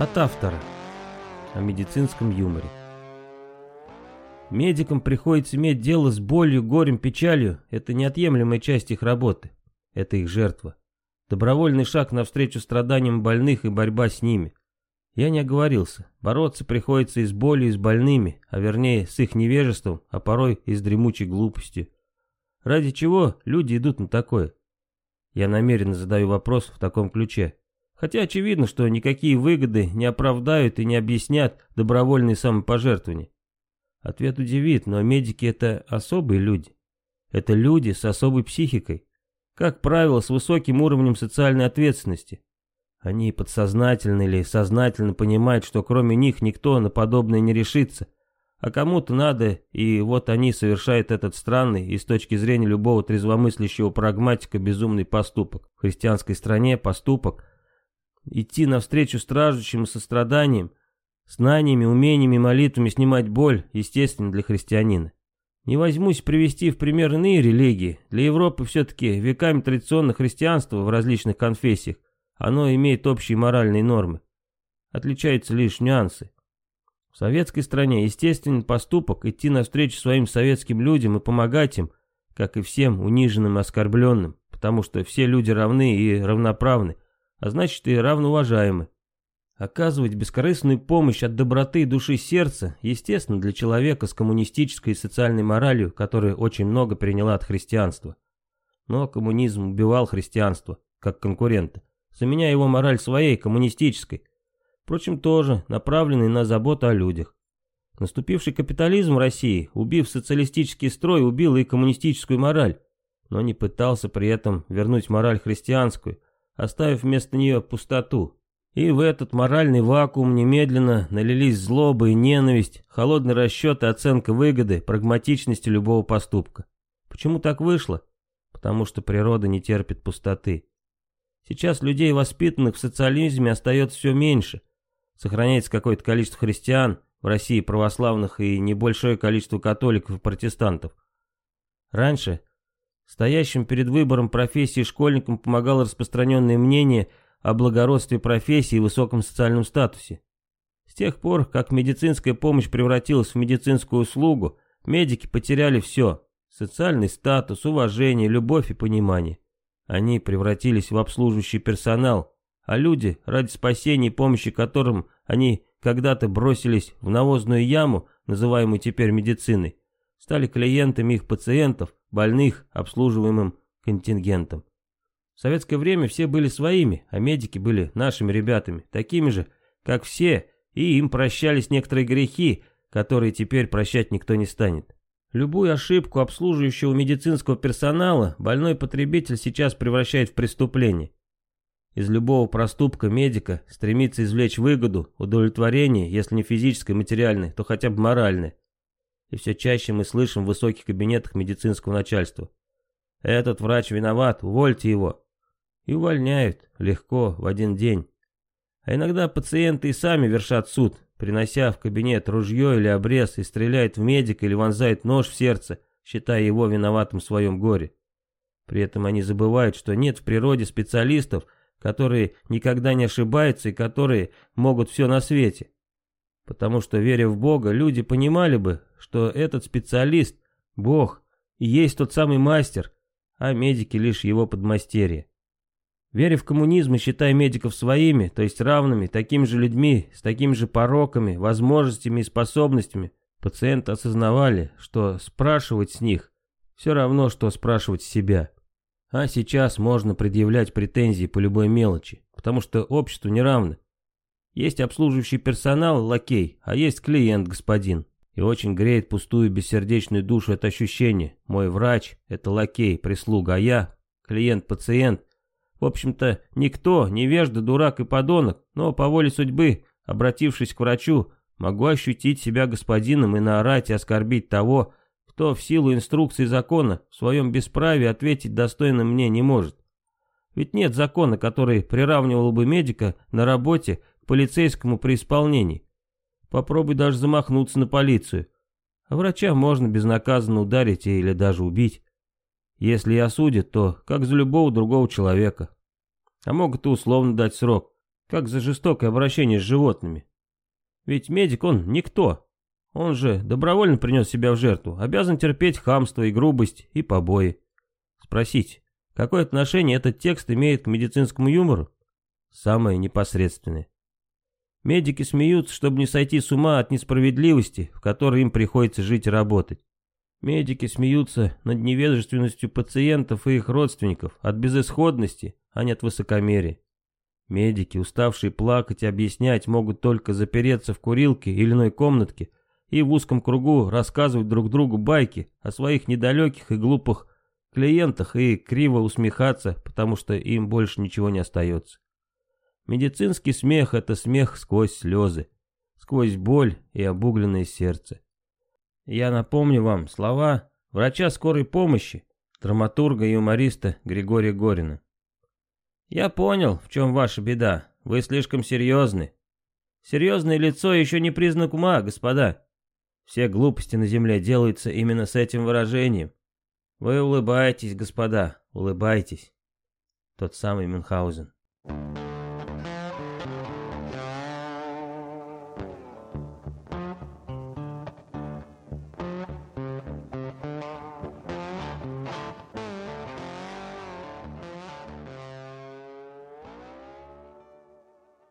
От автора. О медицинском юморе. Медикам приходится иметь дело с болью, горем, печалью. Это неотъемлемая часть их работы. Это их жертва. Добровольный шаг навстречу страданиям больных и борьба с ними. Я не оговорился. Бороться приходится и с болью, и с больными, а вернее с их невежеством, а порой и с дремучей глупостью. Ради чего люди идут на такое? Я намеренно задаю вопрос в таком ключе. Хотя очевидно, что никакие выгоды не оправдают и не объяснят добровольные самопожертвования. Ответ удивит, но медики это особые люди. Это люди с особой психикой. Как правило, с высоким уровнем социальной ответственности. Они подсознательно или сознательно понимают, что кроме них никто на подобное не решится. А кому-то надо, и вот они совершают этот странный и с точки зрения любого трезвомыслящего прагматика безумный поступок. В христианской стране поступок – идти навстречу страждущим состраданием, Знаниями, умениями, молитвами снимать боль, естественно, для христианина. Не возьмусь привести в пример иные религии. Для Европы все-таки веками традиционного христианства в различных конфессиях оно имеет общие моральные нормы. Отличаются лишь нюансы. В советской стране естественный поступок идти навстречу своим советским людям и помогать им, как и всем униженным и оскорбленным, потому что все люди равны и равноправны, а значит и равноуважаемы. Оказывать бескорыстную помощь от доброты души сердца, естественно, для человека с коммунистической и социальной моралью, которая очень много приняла от христианства. Но коммунизм убивал христианство, как конкурента, заменяя его мораль своей, коммунистической. Впрочем, тоже направленной на заботу о людях. Наступивший капитализм в России, убив социалистический строй, убил и коммунистическую мораль, но не пытался при этом вернуть мораль христианскую, оставив вместо нее пустоту, и в этот моральный вакуум немедленно налились злоба и ненависть, холодный расчет и оценка выгоды, прагматичности любого поступка. Почему так вышло? Потому что природа не терпит пустоты. Сейчас людей, воспитанных в социализме, остается все меньше. Сохраняется какое-то количество христиан, в России православных и небольшое количество католиков и протестантов. Раньше стоящим перед выбором профессии школьникам помогало распространенное мнение – о благородстве профессии и высоком социальном статусе. С тех пор, как медицинская помощь превратилась в медицинскую услугу, медики потеряли все – социальный статус, уважение, любовь и понимание. Они превратились в обслуживающий персонал, а люди, ради спасения и помощи которым они когда-то бросились в навозную яму, называемую теперь медициной, стали клиентами их пациентов, больных, обслуживаемым контингентом. В советское время все были своими, а медики были нашими ребятами, такими же, как все, и им прощались некоторые грехи, которые теперь прощать никто не станет. Любую ошибку обслуживающего медицинского персонала больной потребитель сейчас превращает в преступление. Из любого проступка медика стремится извлечь выгоду, удовлетворение, если не физическое, материальное, то хотя бы моральное. И все чаще мы слышим в высоких кабинетах медицинского начальства. Этот врач виноват, увольте его. И увольняют, легко, в один день. А иногда пациенты и сами вершат суд, принося в кабинет ружье или обрез и стреляют в медика или вонзают нож в сердце, считая его виноватым в своем горе. При этом они забывают, что нет в природе специалистов, которые никогда не ошибаются и которые могут все на свете. Потому что, веря в Бога, люди понимали бы, что этот специалист, Бог, и есть тот самый мастер, а медики лишь его подмастерье. Веря в коммунизм и считая медиков своими, то есть равными, такими же людьми, с такими же пороками, возможностями и способностями, пациенты осознавали, что спрашивать с них все равно, что спрашивать себя. А сейчас можно предъявлять претензии по любой мелочи, потому что обществу не равно. Есть обслуживающий персонал, лакей, а есть клиент, господин. И очень греет пустую бессердечную душу это ощущение. Мой врач – это лакей, прислуга, а я – клиент-пациент – в общем-то, никто, невежда, дурак и подонок, но по воле судьбы, обратившись к врачу, могу ощутить себя господином и наорать и оскорбить того, кто в силу инструкций закона в своем бесправии ответить достойно мне не может. Ведь нет закона, который приравнивал бы медика на работе полицейскому при исполнении. Попробуй даже замахнуться на полицию. А врача можно безнаказанно ударить или даже убить. Если и осудят, то как за любого другого человека. А могут и условно дать срок. Как за жестокое обращение с животными. Ведь медик он никто. Он же добровольно принес себя в жертву, обязан терпеть хамство и грубость и побои. Спросите, какое отношение этот текст имеет к медицинскому юмору? Самое непосредственное. Медики смеются, чтобы не сойти с ума от несправедливости, в которой им приходится жить и работать. Медики смеются над невежественностью пациентов и их родственников, от безысходности, а не от высокомерия. Медики, уставшие плакать и объяснять, могут только запереться в курилке или иной комнатке и в узком кругу рассказывать друг другу байки о своих недалеких и глупых клиентах и криво усмехаться, потому что им больше ничего не остается. Медицинский смех — это смех сквозь слезы, сквозь боль и обугленное сердце. Я напомню вам слова врача скорой помощи, драматурга и юмориста Григория Горина. Я понял, в чем ваша беда. Вы слишком серьезны. Серьезное лицо еще не признак ума, господа. Все глупости на земле делаются именно с этим выражением. Вы улыбаетесь, господа, улыбайтесь. Тот самый Мюнхгаузен.